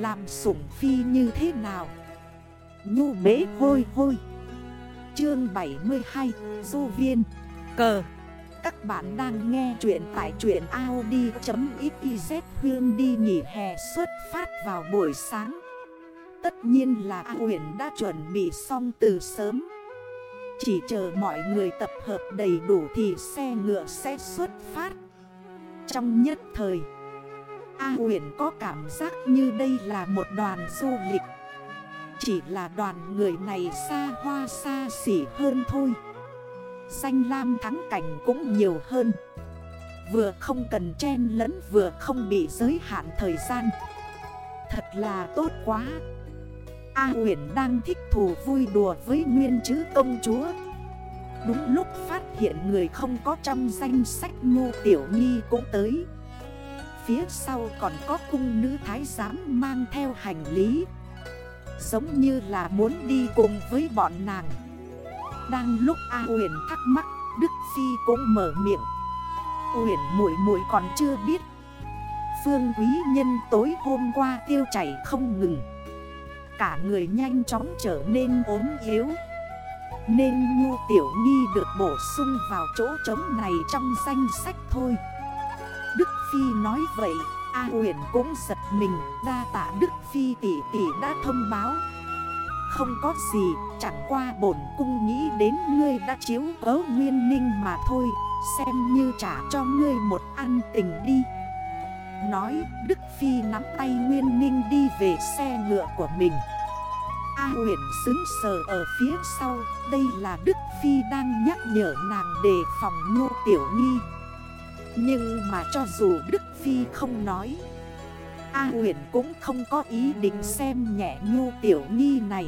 Làm sủng phi như thế nào? Nhu bế hôi hôi. Chương 72 Du Viên. Cờ. Các bạn đang nghe chuyện tại chuyện Audi.xyz Hương đi nghỉ hè xuất phát vào buổi sáng. Tất nhiên là A huyền đã chuẩn bị xong từ sớm. Chỉ chờ mọi người tập hợp đầy đủ thì xe ngựa sẽ xuất phát. Trong nhất thời A huyền có cảm giác như đây là một đoàn du lịch. Chỉ là đoàn người này xa hoa xa xỉ hơn thôi. Xanh lam thắng cảnh cũng nhiều hơn. Vừa không cần chen lẫn vừa không bị giới hạn thời gian. Thật là tốt quá. A huyền đang thích thù vui đùa với nguyên chữ công chúa. Đúng lúc phát hiện người không có trong danh sách ngu tiểu nghi cũng tới. Phía sau còn có cung nữ thái giám mang theo hành lý. Giống như là muốn đi cùng với bọn nàng. Đang lúc A huyền thắc mắc, Đức Phi cũng mở miệng. Huyền mũi mũi còn chưa biết. Phương quý nhân tối hôm qua tiêu chảy không ngừng. Cả người nhanh chóng trở nên ốm yếu. Nên Nhu Tiểu Nghi được bổ sung vào chỗ trống này trong danh sách thôi. Đức Phi nói vậy, A huyền cũng giật mình, Đa tạ Đức Phi tỷ tỷ đã thông báo. Không có gì, Chẳng qua bổn cung nghĩ đến ngươi đã chiếu cớ nguyên ninh mà thôi, Xem như trả cho ngươi một ăn tình đi. Nói, Đức Phi nắm tay Nguyên Ninh đi về xe ngựa của mình. A huyền xứng sờ ở phía sau, Đây là Đức Phi đang nhắc nhở nàng đề phòng Ngô Tiểu Nghi nhưng mà cho dù Đức Phi không nói, A huyền cũng không có ý định xem nhẹ nhu Tiểu Nghi này.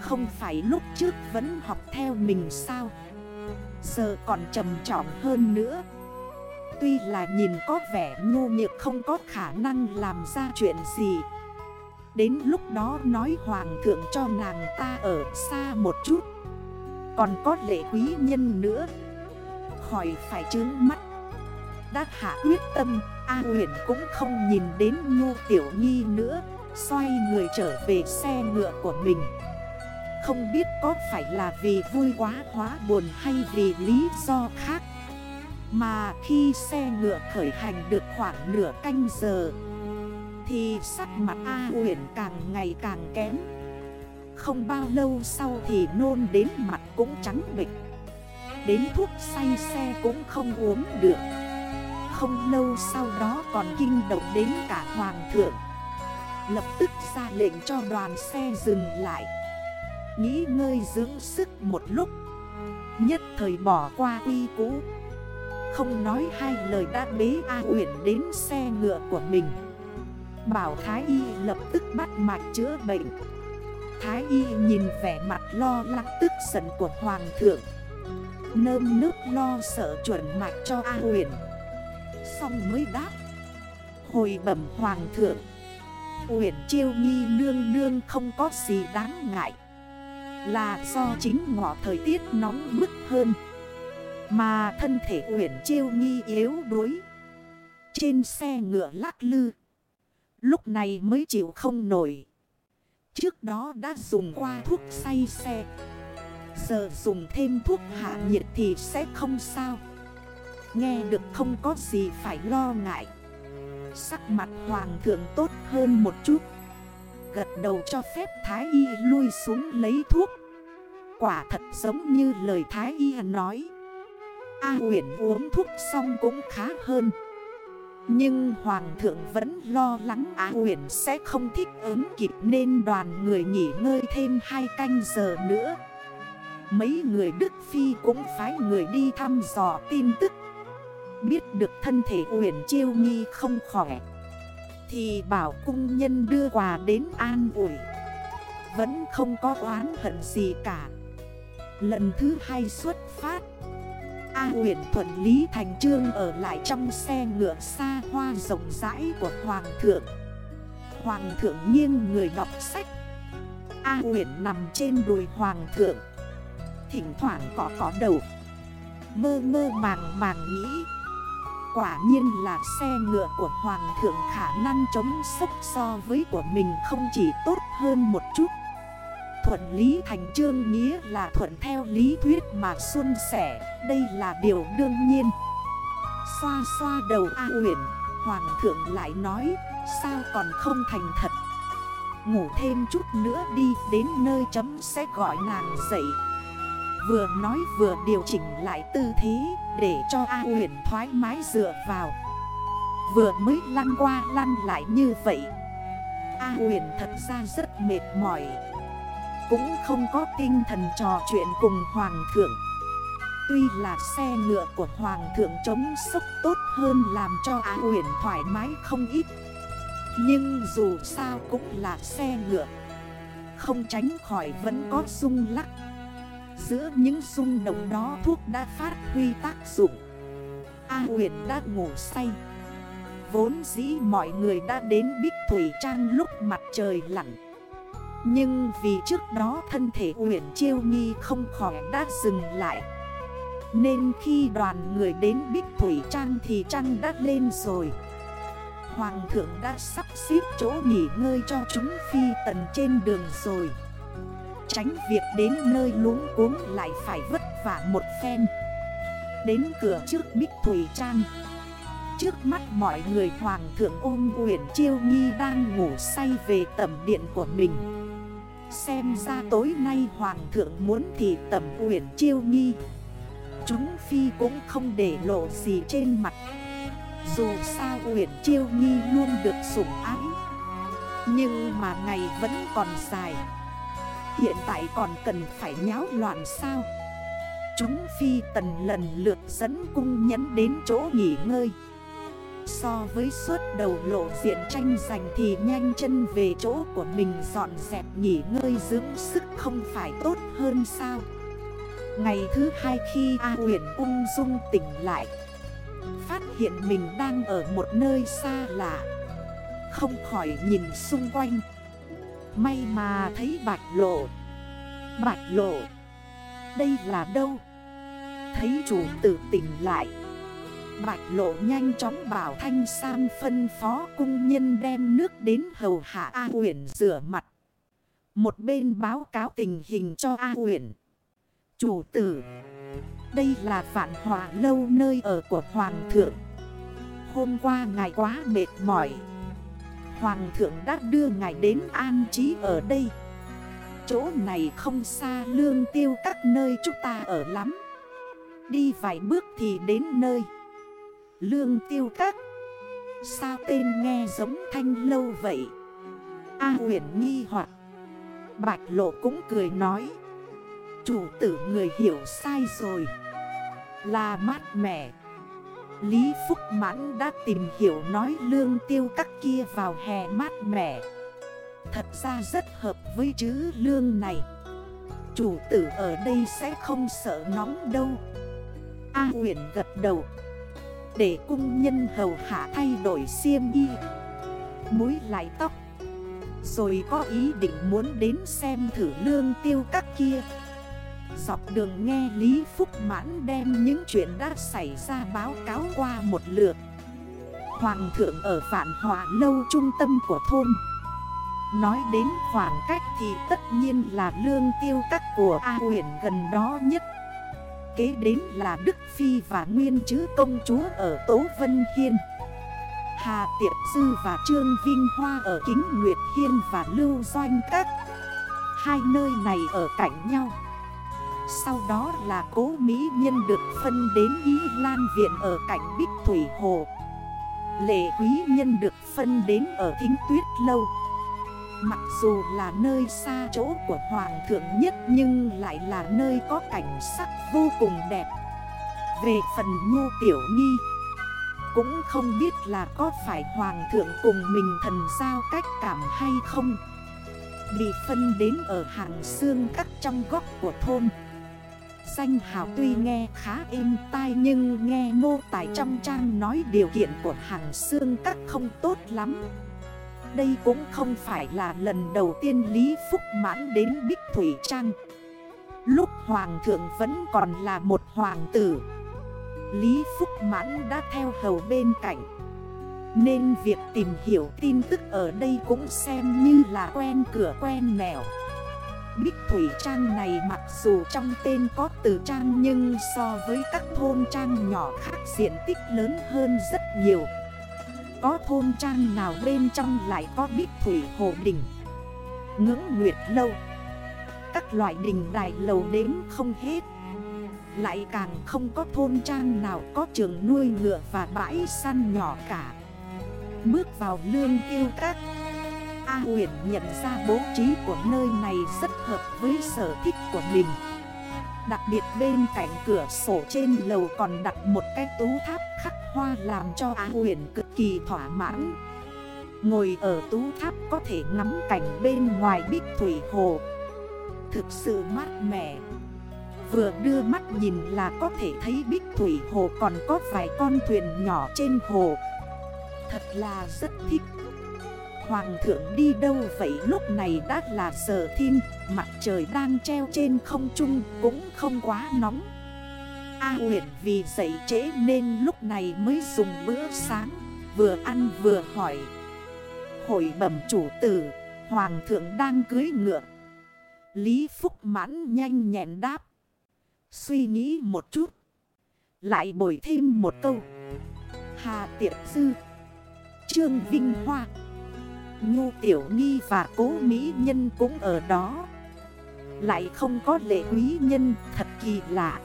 Không phải lúc trước vẫn học theo mình sao? Giờ còn trầm trọng hơn nữa. Tuy là nhìn có vẻ ngu nhược không có khả năng làm ra chuyện gì. Đến lúc đó nói hoàng thượng cho nàng ta ở xa một chút. Còn có lệ quý nhân nữa. Khỏi phải trướng mắt. Đã hạ quyết tâm, A huyền cũng không nhìn đến nhu tiểu nhi nữa, Xoay người trở về xe ngựa của mình. Không biết có phải là vì vui quá, hóa buồn hay vì lý do khác, Mà khi xe ngựa khởi hành được khoảng nửa canh giờ, Thì sắc mặt A huyền càng ngày càng kém. Không bao lâu sau thì nôn đến mặt cũng trắng bịch Đến thuốc say xe cũng không uống được. Không lâu sau đó còn kinh động đến cả hoàng thượng. Lập tức ra lệnh cho đoàn xe dừng lại. Nghĩ ngơi dưỡng sức một lúc. Nhất thời bỏ qua uy cũ Không nói hai lời đã bế A Uyển đến xe ngựa của mình. Bảo Thái Y lập tức bắt mạch chữa bệnh. Thái Y nhìn vẻ mặt lo lắng tức giận của Hoàng thượng. Nơm nước lo sợ chuẩn mạch cho A Uyển. Xong mới đáp. Hồi bẩm Hoàng thượng Uyển chiêu nghi nương nương không có gì đáng ngại. Là do chính ngọ thời tiết nóng bức hơn, Mà thân thể Uyển chiêu nghi yếu đuối. Trên xe ngựa lắc lư, Lúc này mới chịu không nổi. Trước đó đã dùng qua thuốc say xe, Giờ dùng thêm thuốc hạ nhiệt thì sẽ không sao. Nghe được không có gì phải lo ngại. Sắc mặt hoàng thượng tốt hơn một chút. Gật đầu cho phép Thái Y lui xuống lấy thuốc. Quả thật giống như lời Thái Y nói. A huyển uống thuốc xong cũng khá hơn. Nhưng Hoàng thượng vẫn lo lắng a huyền sẽ không thích ứng kịp Nên đoàn người nghỉ ngơi thêm hai canh giờ nữa. Mấy người Đức Phi cũng phái người đi thăm dò tin tức. Biết được thân thể uyển chiêu nghi không khỏe, Thì bảo cung nhân đưa quà đến an ủi. Vẫn không có oán hận gì cả. Lần thứ hai xuất phát, A huyện thuận Lý Thành Trương ở lại trong xe ngựa xa hoa rộng rãi của Hoàng thượng. Hoàng thượng nghiêng người đọc sách. A huyện nằm trên đùi Hoàng thượng. Thỉnh thoảng có có đầu. Mơ mơ màng màng nghĩ Quả nhiên là xe ngựa của Hoàng thượng khả năng chống sốc so với của mình không chỉ tốt hơn một chút. Thuận lý thành trương nghĩa là thuận theo lý thuyết mà xuân sẻ, Đây là điều đương nhiên. Xoa xoa đầu A Uyển, Hoàng thượng lại nói, Sao còn không thành thật? Ngủ thêm chút nữa đi, Đến nơi chấm sẽ gọi nàng dậy. Vừa nói vừa điều chỉnh lại tư thế Để cho A huyền thoải mái dựa vào. Vừa mới lăn qua lăn lại như vậy, A huyền thật ra rất mệt mỏi. Cũng không có tinh thần trò chuyện cùng Hoàng thượng. Tuy là xe ngựa của Hoàng thượng chống sốc tốt hơn làm cho A huyền thoải mái không ít. Nhưng dù sao cũng là xe ngựa. Không tránh khỏi vẫn có rung lắc. Giữa những xung động đó, thuốc đã phát huy tác dụng. A nguyệt đã ngủ say. Vốn dĩ mọi người đã đến Bích Thủy Trang lúc mặt trời lặn. Nhưng vì trước đó thân thể huyền chiêu nghi không khỏi đã dừng lại. Nên khi đoàn người đến Bích Thủy Trang thì Trăng đã lên rồi. Hoàng thượng đã sắp xếp chỗ nghỉ ngơi cho chúng phi tần trên đường rồi. Tránh việc đến nơi luống cuống lại phải vất vả một phen. Đến cửa trước Bích Thủy Trang. Trước mắt mọi người Hoàng thượng ôm Nguyễn Chiêu nhi đang ngủ say về tầm điện của mình. Xem ra tối nay Hoàng thượng muốn thì tầm Nguyễn Chiêu nhi. Chúng Phi cũng không để lộ gì trên mặt. Dù sao Uyển Chiêu nhi luôn được sủng ái. Nhưng mà ngày vẫn còn dài. Hiện tại còn cần phải nháo loạn sao? Chúng phi tần lần lượt dẫn cung nhẫn đến chỗ nghỉ ngơi. So với suốt đầu lộ diện tranh giành thì nhanh chân về chỗ của mình dọn dẹp nghỉ ngơi dưỡng sức không phải tốt hơn sao? Ngày thứ hai khi A huyền ung dung tỉnh lại, Phát hiện mình đang ở một nơi xa lạ. Không khỏi nhìn xung quanh. May mà thấy bạch lộ. Bạch lộ. Đây là đâu? Thấy chủ tử tỉnh lại. Bạch lộ nhanh chóng bảo Thanh Sam phân phó cung nhân đem nước đến hầu hạ A huyền rửa mặt. Một bên báo cáo tình hình cho A huyền Chủ tử, Đây là vạn hòa lâu nơi ở của Hoàng thượng. Hôm qua ngài quá mệt mỏi. Hoàng thượng đã đưa ngài đến an trí ở đây. Chỗ này không xa lương tiêu các nơi chúng ta ở lắm. Đi vài bước thì đến nơi. Lương tiêu các, Sao tên nghe giống thanh lâu vậy? A huyền nghi hoặc. Bạch lộ cũng cười nói. Chủ tử người hiểu sai rồi. Là mát mẻ. Lý Phúc Mãn đã tìm hiểu nói lương tiêu các kia vào hè mát mẻ. Thật ra rất hợp với chữ lương này. Chủ tử ở đây sẽ không sợ nóng đâu. A huyền gật đầu. Để cung nhân hầu hạ thay đổi xiêm y. Múi lại tóc. Rồi có ý định muốn đến xem thử lương tiêu các kia. Dọc đường nghe Lý Phúc Mãn đem những chuyện đã xảy ra báo cáo qua một lượt. Hoàng thượng ở Vạn Hòa Lâu trung tâm của thôn. Nói đến khoảng cách thì tất nhiên là lương tiêu các của A huyện gần đó nhất. Kế đến là Đức Phi và Nguyên Chứ Công Chúa ở Tố Vân Hiên. Hà Tiệp Sư và Trương Vinh Hoa ở Kính Nguyệt Hiên và Lưu Doanh Các. Hai nơi này ở cạnh nhau sau đó là cố Mỹ Nhân được phân đến Ý Lan Viện ở cạnh Bích Thủy Hồ. Lệ Quý Nhân được phân đến ở Thính Tuyết Lâu. Mặc dù là nơi xa chỗ của Hoàng thượng nhất Nhưng lại là nơi có cảnh sắc vô cùng đẹp. Về phần nhu tiểu nghi Cũng không biết là có phải Hoàng thượng cùng mình thần giao cách cảm hay không. Bị phân đến ở hàng xương các trong góc của thôn. Danh hào tuy nghe khá êm tai nhưng nghe mô tải trong trang nói điều kiện của hàng xương các không tốt lắm. Đây cũng không phải là lần đầu tiên Lý Phúc mãn đến Bích Thủy Trang. Lúc Hoàng thượng vẫn còn là một hoàng tử, Lý Phúc Mãn đã theo hầu bên cạnh. Nên việc tìm hiểu tin tức ở đây cũng xem như là quen cửa quen nẻo Bích Thủy Trang này mặc dù trong tên có từ trang nhưng so với các thôn trang nhỏ khác diện tích lớn hơn rất nhiều. Có thôn trang nào bên trong lại có Bích Thủy Hồ Đình, Ngưỡng Nguyệt Lâu? Các loại đình đài lầu đếm không hết. Lại càng không có thôn trang nào có trường nuôi ngựa và bãi săn nhỏ cả. Bước vào lương tiêu các A Uyển nhận ra bố trí của nơi này rất hợp với sở thích của mình. Đặc biệt bên cạnh cửa sổ trên lầu còn đặt một cái tú tháp khắc hoa làm cho A Uyển cực kỳ thỏa mãn. Ngồi ở tú tháp có thể ngắm cảnh bên ngoài bích thủy hồ. Thực sự mát mẻ. Vừa đưa mắt nhìn là có thể thấy bích thủy hồ còn có vài con thuyền nhỏ trên hồ. Thật là rất thích. Hoàng thượng đi đâu vậy? Lúc này đã là giờ thiên, Mặt trời đang treo trên không trung cũng không quá nóng. A huyện vì dậy trễ nên lúc này mới dùng bữa sáng, Vừa ăn vừa hỏi. Hội bẩm chủ tử, Hoàng thượng đang cưới ngựa. Lý Phúc mãn nhanh nhẹn đáp. Suy nghĩ một chút, Lại bồi thêm một câu. Hà tiệp sư, Trương Vinh Hoa. Nhu Tiểu Nghi và Cố Mỹ Nhân cũng ở đó. Lại không có lệ quý nhân, thật kỳ lạ.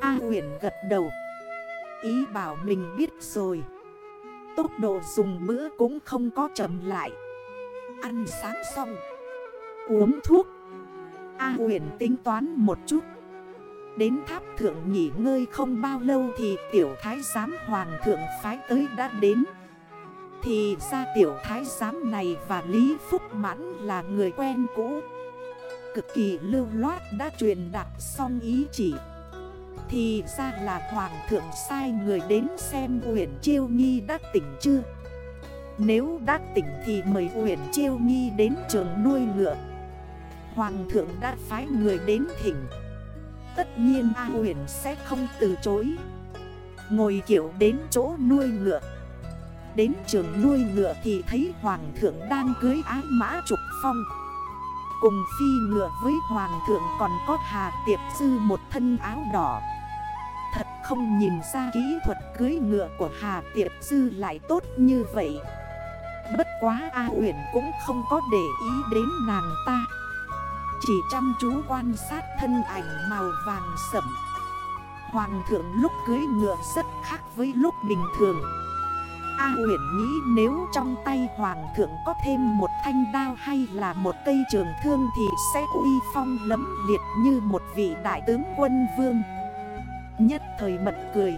A huyền gật đầu. Ý bảo mình biết rồi. Tốc độ dùng bữa cũng không có chậm lại. Ăn sáng xong. Uống thuốc. A huyền tính toán một chút. Đến tháp thượng nghỉ ngơi không bao lâu thì tiểu thái giám hoàng thượng phái tới đã đến thì ra tiểu thái giám này và Lý Phúc Mãn là người quen cũ. Cực kỳ lưu loát đã truyền đạt xong ý chỉ. Thì ra là hoàng thượng sai người đến xem Uyển Chiêu Nghi đã tỉnh chưa? Nếu đã tỉnh thì mời Uyển Chiêu Nghi đến trường nuôi ngựa. Hoàng thượng đã phái người đến thỉnh. Tất nhiên A Uyển sẽ không từ chối. Ngồi kiểu đến chỗ nuôi ngựa. Đến trường nuôi ngựa thì thấy hoàng thượng đang cưới ái mã trục phong. Cùng phi ngựa với hoàng thượng còn có hà tiệp sư một thân áo đỏ. Thật không nhìn ra kỹ thuật cưới ngựa của hà tiệp sư lại tốt như vậy. Bất quá A Uyển cũng không có để ý đến nàng ta. Chỉ chăm chú quan sát thân ảnh màu vàng sẫm. Hoàng thượng lúc cưới ngựa rất khác với lúc bình thường. A huyền nghĩ nếu trong tay hoàng thượng có thêm một thanh đao hay là một cây trường thương thì sẽ uy phong lấm liệt như một vị đại tướng quân vương. Nhất thời mật cười.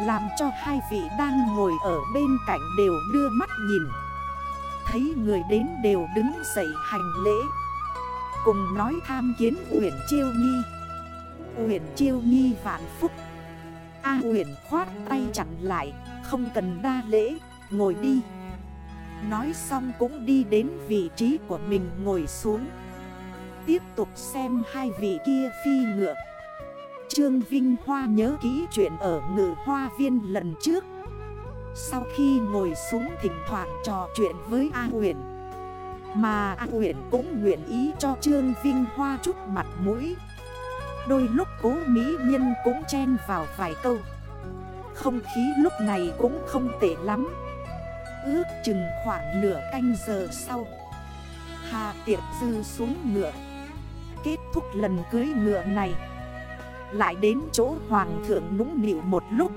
Làm cho hai vị đang ngồi ở bên cạnh đều đưa mắt nhìn. Thấy người đến đều đứng dậy hành lễ. Cùng nói tham kiến huyển Chiêu Nhi. Huyển Chiêu Nhi vạn phúc. A huyển khoát tay chặn lại không cần đa lễ, ngồi đi. Nói xong cũng đi đến vị trí của mình ngồi xuống. Tiếp tục xem hai vị kia phi ngựa. Trương Vinh Hoa nhớ kỹ chuyện ở ngự hoa viên lần trước. Sau khi ngồi xuống thỉnh thoảng trò chuyện với A Huyền Mà A Huyền cũng nguyện ý cho Trương Vinh Hoa chút mặt mũi. Đôi lúc cố mỹ nhân cũng chen vào vài câu không khí lúc này cũng không tệ lắm. Ước chừng khoảng nửa canh giờ sau, Hà tiệp dư xuống ngựa. Kết thúc lần cưới ngựa này, Lại đến chỗ hoàng thượng nũng nịu một lúc.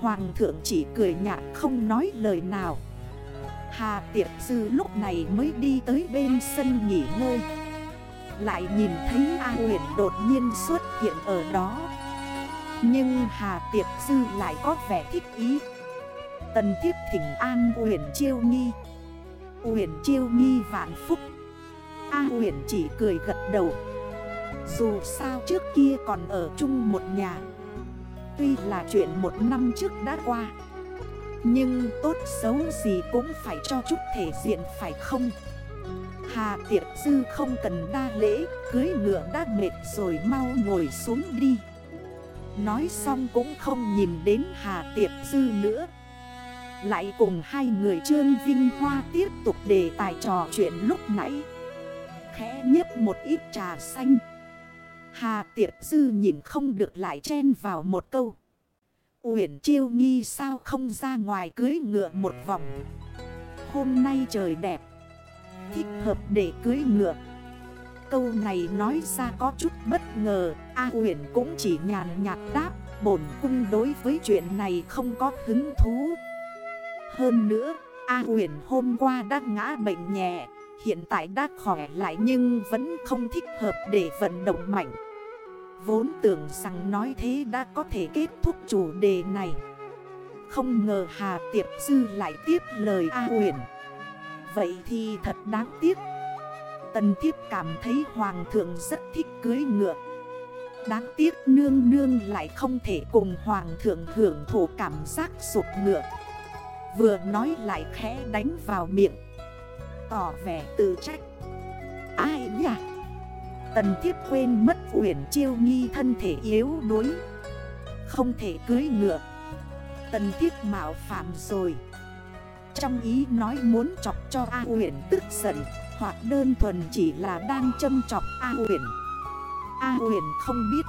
Hoàng thượng chỉ cười nhạt không nói lời nào. Hà tiệp dư lúc này mới đi tới bên sân nghỉ ngơi. Lại nhìn thấy A huyền đột nhiên xuất hiện ở đó nhưng Hà Tiệp Sư lại có vẻ thích ý. Tần thiếp thỉnh an huyền chiêu nghi. Huyền chiêu nghi vạn phúc. A huyền chỉ cười gật đầu. Dù sao trước kia còn ở chung một nhà. Tuy là chuyện một năm trước đã qua. Nhưng tốt xấu gì cũng phải cho chút thể diện phải không? Hà tiệp sư không cần đa lễ, Cưới ngựa đã mệt rồi mau ngồi xuống đi. Nói xong cũng không nhìn đến Hà Tiệp Dư nữa. Lại cùng hai người Trương Vinh Hoa tiếp tục đề tài trò chuyện lúc nãy. Khẽ nhấp một ít trà xanh. Hà Tiệp Dư nhìn không được lại chen vào một câu. Uyển chiêu nghi sao không ra ngoài cưới ngựa một vòng? Hôm nay trời đẹp. Thích hợp để cưới ngựa. Câu này nói ra có chút bất ngờ. A Uyển cũng chỉ nhàn nhạt đáp, Bổn cung đối với chuyện này không có hứng thú. Hơn nữa, A Uyển hôm qua đã ngã bệnh nhẹ, Hiện tại đã khỏe lại nhưng vẫn không thích hợp để vận động mạnh. Vốn tưởng rằng nói thế đã có thể kết thúc chủ đề này. Không ngờ Hà Tiệp sư lại tiếp lời A Uyển. Vậy thì thật đáng tiếc. Tần thiếp cảm thấy hoàng thượng rất thích cưới ngựa. Đáng tiếc nương nương lại không thể cùng hoàng thượng hưởng thụ cảm giác sụp ngựa. Vừa nói lại khẽ đánh vào miệng. Tỏ vẻ tự trách. Ai nhỉ? Tần thiếp quên mất Uyển Chiêu Nghi thân thể yếu đuối. Không thể cưới ngựa. Tần thiếp mạo phạm rồi. Trong ý nói muốn chọc cho A Uyển tức giận, Hoặc đơn thuần chỉ là đang châm chọc A Uyển. A Huyền không biết.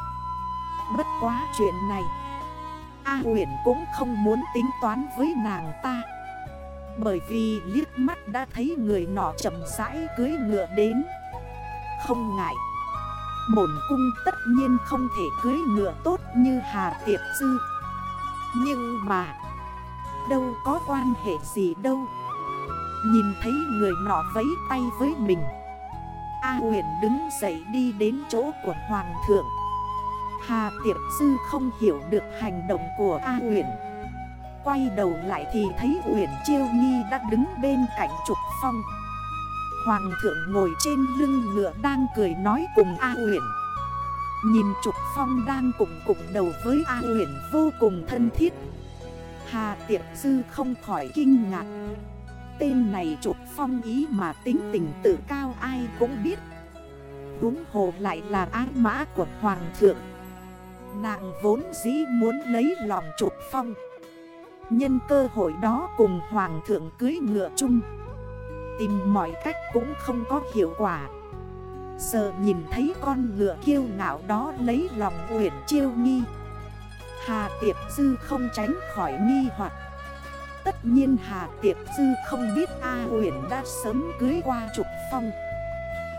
Bất quá chuyện này, A Huyền cũng không muốn tính toán với nàng ta. Bởi vì liếc mắt đã thấy người nọ chậm rãi cưới ngựa đến. Không ngại. Bổn cung tất nhiên không thể cưới ngựa tốt như Hà Tiệp Sư Nhưng mà, Đâu có quan hệ gì đâu. Nhìn thấy người nọ vấy tay với mình A huyền đứng dậy đi đến chỗ của Hoàng thượng. Hà Tiệp Sư không hiểu được hành động của A huyền Quay đầu lại thì thấy Huyền Chiêu Nhi đã đứng bên cạnh trục phong. Hoàng thượng ngồi trên lưng ngựa đang cười nói cùng A Huyền. Nhìn Trục Phong đang cùng cùng đầu với A Huyền vô cùng thân thiết. Hà Tiệp sư không khỏi kinh ngạc. Tên này Trục Phong ý mà tính tình tự cao ai cũng biết. Đúng hồ lại là ái mã của Hoàng thượng. Nàng vốn dĩ muốn lấy lòng Trục Phong. Nhân cơ hội đó cùng Hoàng thượng cưới ngựa chung. Tìm mọi cách cũng không có hiệu quả. Giờ nhìn thấy con ngựa kiêu ngạo đó lấy lòng Uyển Chiêu Nghi. Hà Tiệp Dư không tránh khỏi nghi hoặc. Tất nhiên Hà Tiệp Dư không biết A Uyển đã sớm cưới qua Trục Phong.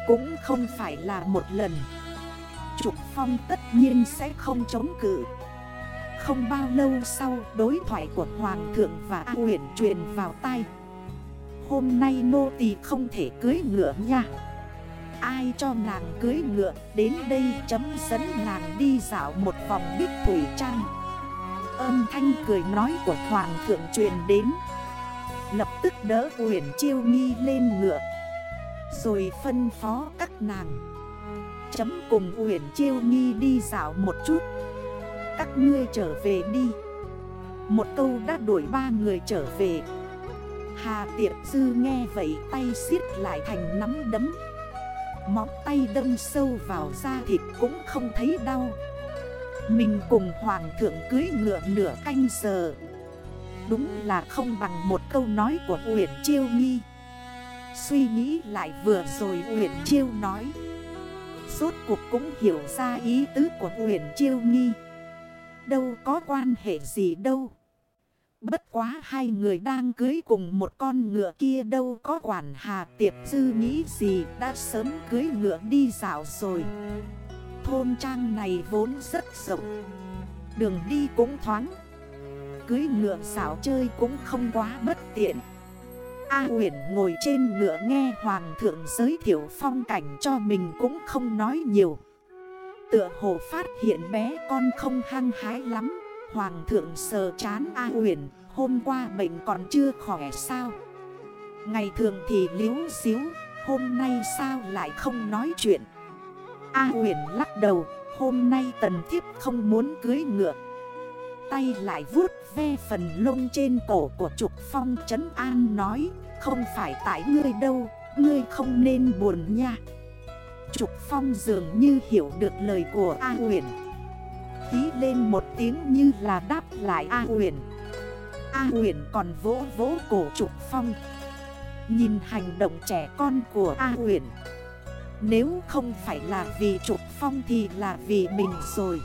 Cũng không phải là một lần. Trục Phong tất nhiên sẽ không chống cự. Không bao lâu sau, đối thoại của Hoàng thượng và A Uyển truyền vào tay Hôm nay nô tỳ không thể cưới ngựa nha. Ai cho nàng cưới ngựa, Đến đây chấm dẫn nàng đi dạo một vòng bích thủy trang. Âm thanh cười nói của Hoàng thượng truyền đến. Lập tức đỡ Uyển Chiêu Nghi lên ngựa. Rồi phân phó các nàng. Chấm cùng Uyển Chiêu Nghi đi dạo một chút. Các ngươi trở về đi. Một câu đã đuổi ba người trở về. Hà tiệp dư nghe vậy tay xiết lại thành nắm đấm. Móng tay đâm sâu vào da thịt cũng không thấy đau. Mình cùng hoàng thượng cưới ngựa nửa canh giờ. Đúng là không bằng một câu nói của Uyển Chiêu Nghi Suy nghĩ lại vừa rồi Uyển Chiêu nói. Suốt cuộc cũng hiểu ra ý tứ của Uyển Chiêu Nghi Đâu có quan hệ gì đâu. Bất quá hai người đang cưới cùng một con ngựa kia đâu có quản hà tiệp dư nghĩ gì, đã sớm cưới ngựa đi dạo rồi. Thôn trang này vốn rất rộng, đường đi cũng thoáng. Cưới ngựa xảo chơi cũng không quá bất tiện. A huyền ngồi trên ngựa nghe hoàng thượng giới thiệu phong cảnh cho mình cũng không nói nhiều. Tựa hồ phát hiện bé con không hăng hái lắm Hoàng thượng sờ chán A huyền Hôm qua bệnh còn chưa khỏe sao Ngày thường thì liếu xíu Hôm nay sao lại không nói chuyện A huyền lắc đầu, Hôm nay tần thiếp không muốn cưới ngựa. Tay lại vuốt ve phần lông trên cổ của Trục Phong Trấn An nói, Không phải tại ngươi đâu, Ngươi không nên buồn nha. Trục Phong dường như hiểu được lời của A huyền. Tí lên một tiếng như là đáp lại A huyền. A huyền còn vỗ vỗ cổ trục phong. Nhìn hành động trẻ con của A huyền nếu không phải là vì trục phong thì là vì mình rồi.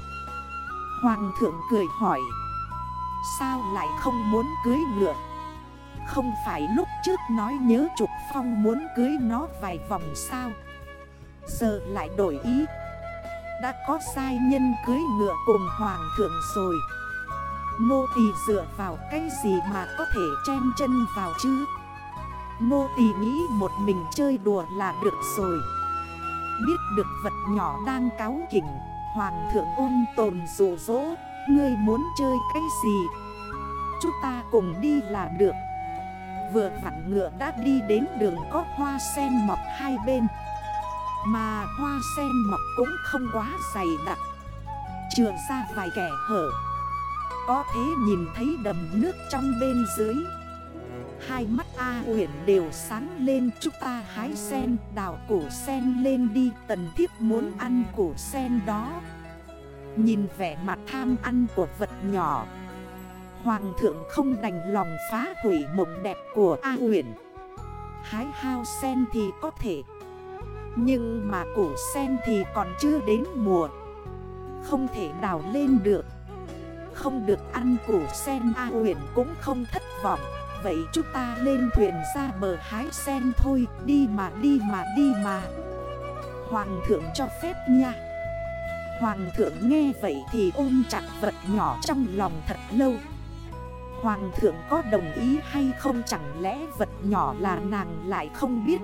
Hoàng thượng cười hỏi. Sao lại không muốn cưới ngựa? Không phải lúc trước nói nhớ trục phong muốn cưới nó vài vòng sao? Giờ lại đổi ý. Đã có sai nhân cưới ngựa cùng hoàng thượng rồi. Nô tỳ dựa vào cái gì mà có thể chen chân vào chứ? Nô tỳ nghĩ một mình chơi đùa là được rồi. Biết được vật nhỏ đang cáo kỉnh, Hoàng thượng ôn tồn rủ rỗ, Ngươi muốn chơi cái gì? Chúng ta cùng đi là được. Vừa vặn ngựa đã đi đến đường có hoa sen mọc hai bên. Mà hoa sen mọc cũng không quá dày đặc Trường ra vài kẻ hở. Có thế nhìn thấy đầm nước trong bên dưới. Hai mắt A huyền đều sáng lên Chúng ta hái sen, đào củ sen lên đi, Tần thiếp muốn ăn củ sen đó. Nhìn vẻ mặt tham ăn của vật nhỏ. Hoàng thượng không đành lòng phá hủy mộng đẹp của A huyền Hái hao sen thì có thể. Nhưng mà củ sen thì còn chưa đến mùa. Không thể đào lên được. Không được ăn củ sen, A huyền cũng không thất vọng. Vậy chúng ta lên thuyền ra bờ hái sen thôi, Đi mà đi mà đi mà. Hoàng thượng cho phép nha. Hoàng thượng nghe vậy thì ôm chặt vật nhỏ trong lòng thật lâu. Hoàng thượng có đồng ý hay không chẳng lẽ vật nhỏ là nàng lại không biết.